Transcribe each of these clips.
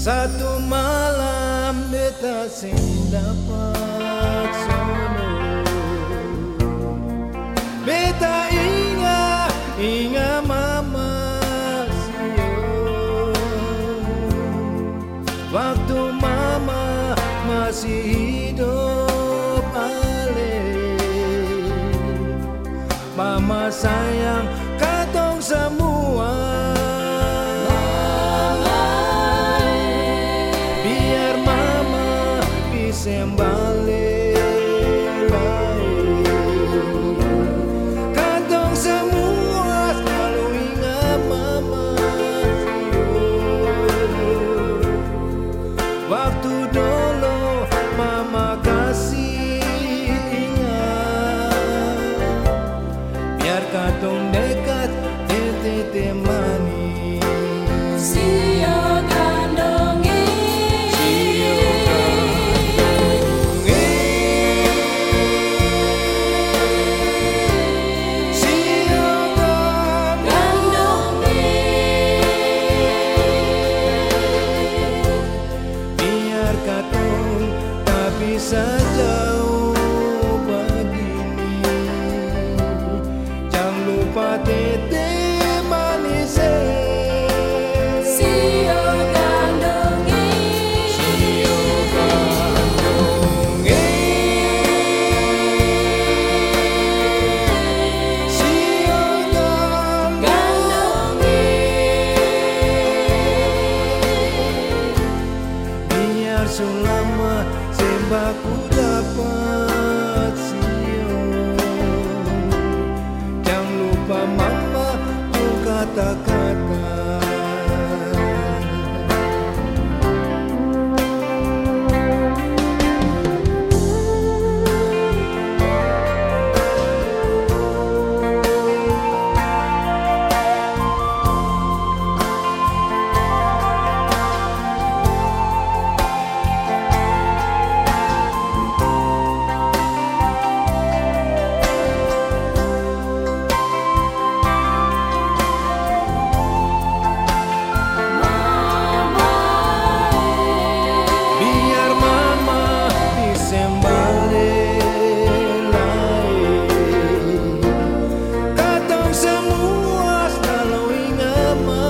Satu malam beta sing dapat sono Beta inga, inga mama sio Waktu mama masih hidup ale. Mama sayang sembang Selama sembako dapat siang jangan lupa mama ku katakan summer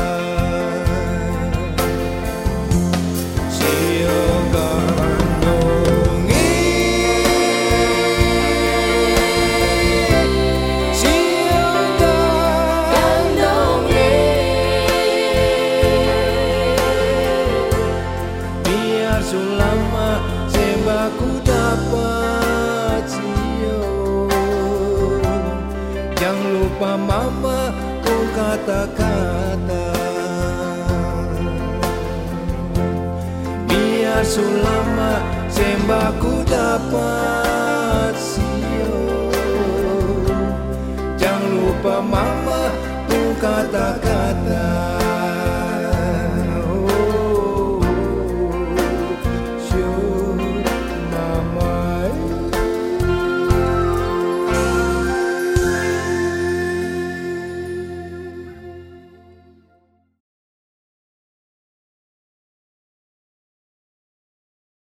pensiun Jangan lupa mama ku kata-kata. Biar sulama sembaku dapat siun Jangan lupa mama ku kata-kata